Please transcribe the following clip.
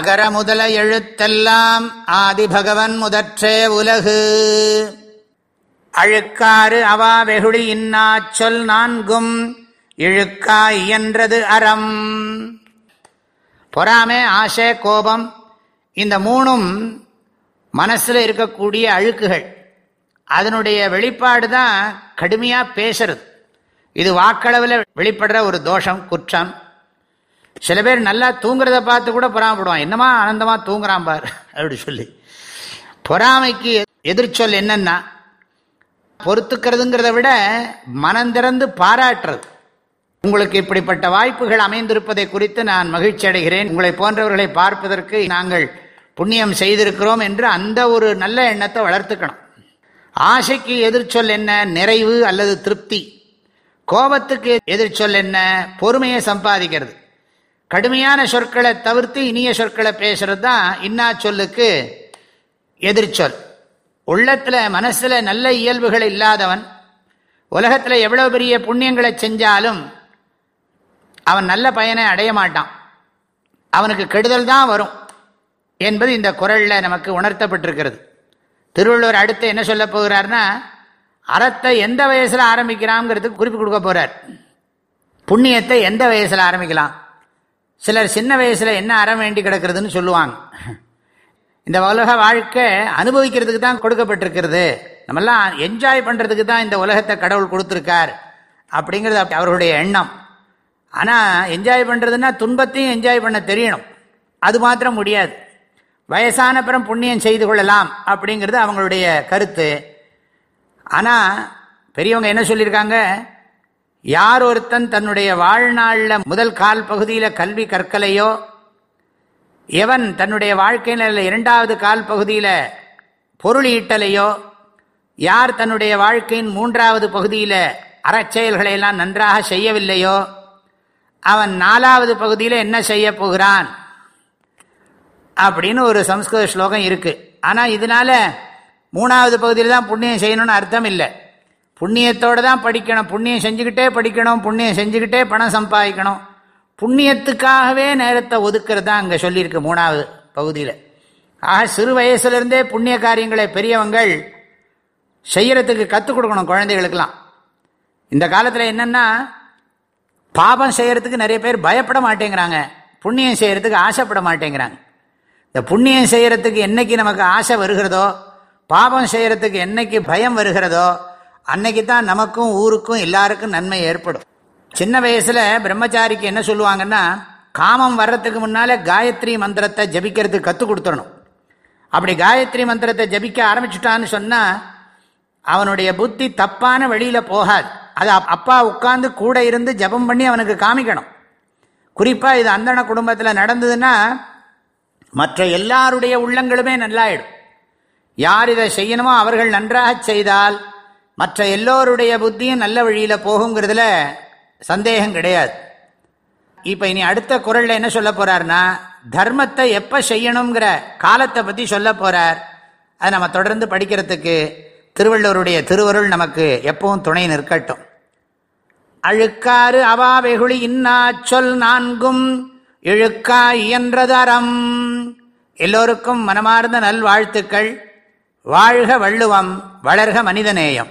அகர முதல எழுத்தெல்லாம் ஆதிபகவன் முதற்றே உலகு. அழுக்காறு அவா வெகுளி இன்னா சொல் நான்கும் இழுக்கா இயன்றது அறம். பொறாமை ஆசை கோபம் இந்த மூணும் மனசில் இருக்கக்கூடிய அழுக்குகள். அதனுடைய வெளிப்பாடு தான் கடுமையாக பேசுறது. இது வாக்களவில் வெளிப்படுற ஒரு தோஷம் குற்றம். சில பேர் நல்லா தூங்குறத பார்த்து கூட பொறாமப்படுவான் என்னமா ஆனந்தமா தூங்குறான் பார் அப்படி சொல்லி. பொறாமைக்கு எதிர்ச்சொல் என்னன்னா பொறுத்துக்கிறதுங்கிறத விட மனந்திறந்து பாராட்டுறது. உங்களுக்கு இப்படிப்பட்ட வாய்ப்புகள் அமைந்திருப்பதை குறித்து நான் மகிழ்ச்சி அடைகிறேன். உங்களை போன்றவர்களை பார்ப்பதற்கு நாங்கள் புண்ணியம் செய்திருக்கிறோம் என்று அந்த ஒரு நல்ல எண்ணத்தை வளர்த்துக்கணும். ஆசைக்கு எதிர்ச்சொல் என்ன? நிறைவு அல்லது திருப்தி. கோபத்துக்கு எதிர்ச்சொல் என்ன? பொறுமையை சம்பாதிக்கிறது. கடுமையான சொற்களை தவிர்த்து இனிய சொற்களை பேசுறது தான் இன்னா சொல்லுக்கு எதிர்ச்சொல். உள்ளத்தில் மனசில் நல்ல இயல்புகள் இல்லாதவன் உலகத்தில் எவ்வளோ பெரிய புண்ணியங்களை செஞ்சாலும் அவன் நல்ல பயனை அடைய மாட்டான். அவனுக்கு கெடுதல் தான் வரும் என்பது இந்த குரலில் நமக்கு உணர்த்தப்பட்டிருக்கிறது. திருவள்ளுவர் அடுத்து என்ன சொல்ல போகிறார்னா அறத்தை எந்த வயசில் ஆரம்பிக்கிறாங்கிறதுக்கு குறிப்பு கொடுக்க போகிறார் புண்ணியத்தை எந்த வயசில் ஆரம்பிக்கலாம்? சிலர் சின்ன வயசில் என்ன அறம் வேண்டி கிடக்கிறதுன்னு சொல்லுவாங்க. இந்த உலக வாழ்க்கை அனுபவிக்கிறதுக்கு தான் கொடுக்கப்பட்டிருக்கிறது. நம்மெல்லாம் என்ஜாய் பண்ணுறதுக்கு தான் இந்த உலகத்தை கடவுள் கொடுத்துருக்கார் அப்படிங்கிறது அவர்களுடைய எண்ணம். ஆனால் என்ஜாய் பண்ணுறதுன்னா துன்பத்தையும் என்ஜாய் பண்ண தெரியணும். அது மாத்திரம் முடியாது. வயசானப்புறம் புண்ணியம் செய்து கொள்ளலாம் அப்படிங்கிறது அவங்களுடைய கருத்து. ஆனால் பெரியவங்க என்ன சொல்லியிருக்காங்க? யார் ஒருத்தன் தன்னுடைய வாழ்நாளில் முதல் கால் பகுதியில் கல்வி கற்கலையோ எவன் தன்னுடைய வாழ்க்கையில் இரண்டாவது கால் பகுதியில் பொருள் ஈட்டலையோ யார் தன்னுடைய வாழ்க்கையின் மூன்றாவது பகுதியில் அறச்செயல்களை எல்லாம் நன்றாக செய்யவில்லையோ அவன் நாலாவது பகுதியில் என்ன செய்ய போகிறான் அப்படின்னு ஒரு சம்ஸ்கிருத ஸ்லோகம் இருக்குது ஆனால் இதனால் மூணாவது பகுதியில் தான் புண்ணியம் செய்யணும்னு அர்த்தம் இல்லை. புண்ணியத்தோடு தான் படிக்கணும். புண்ணியம் செஞ்சுக்கிட்டே படிக்கணும். புண்ணியம் செஞ்சுக்கிட்டே பணம் சம்பாதிக்கணும். புண்ணியத்துக்காகவே நேரத்தை ஒதுக்கிறது தான் அங்கே சொல்லியிருக்கு மூணாவது பகுதியில். ஆக சிறு வயசுலேருந்தே புண்ணிய காரியங்களை பெரியவங்கள் செய்கிறதுக்கு கற்றுக் கொடுக்கணும் குழந்தைகளுக்கெல்லாம். இந்த காலத்தில் என்னென்னா பாபம் செய்கிறதுக்கு நிறைய பேர் பயப்பட மாட்டேங்கிறாங்க. புண்ணியம் செய்கிறதுக்கு ஆசைப்பட மாட்டேங்கிறாங்க. இந்த புண்ணியம் செய்கிறதுக்கு என்னைக்கு நமக்கு ஆசை வருகிறதோ பாபம் செய்கிறதுக்கு என்னைக்கு பயம் வருகிறதோ அன்னைக்கு தான் நமக்கும் ஊருக்கும் எல்லாருக்கும் நன்மை ஏற்படும். சின்ன வயசில் பிரம்மச்சாரிக்கு என்ன சொல்லுவாங்கன்னா காமம் வர்றதுக்கு முன்னால் காயத்ரி மந்திரத்தை ஜபிக்கிறதுக்கு கற்றுக் கொடுத்துடணும். அப்படி காயத்ரி மந்திரத்தை ஜபிக்க ஆரம்பிச்சுட்டான்னு சொன்னால் அவனுடைய புத்தி தப்பான வழியில் போகாது. அது அப்பா உட்காந்து கூட இருந்து ஜபம் பண்ணி அவனுக்கு காமிக்கணும். குறிப்பாக இது அந்தன குடும்பத்தில் நடந்ததுன்னா மற்ற எல்லாருடைய உள்ளங்களுமே நல்லாயிடும். யார் இதை செய்யணுமோ அவர்கள் நன்றாக செய்தால் மற்ற எல்லோருடைய புத்தியும் நல்ல வழியில் போகுங்கிறதுல சந்தேகம் கிடையாது. இப்போ இனி அடுத்த குரலில் என்ன சொல்ல போகிறாருன்னா தர்மத்தை எப்போ செய்யணுங்கிற காலத்தை பற்றி சொல்ல போகிறார் அதை நம்ம தொடர்ந்து படிக்கிறதுக்கு திருவள்ளுவருடைய திருவருள் நமக்கு எப்பவும் துணை நிற்கட்டும். அழுக்காறு அவா வெகுளி இன்னா சொல் நான்கும் இழுக்கா இயன்றது அறம் எல்லோருக்கும் மனமார்ந்த நல்வாழ்த்துக்கள். வாழ்க வள்ளுவம் வளர்க மனிதநேயம்.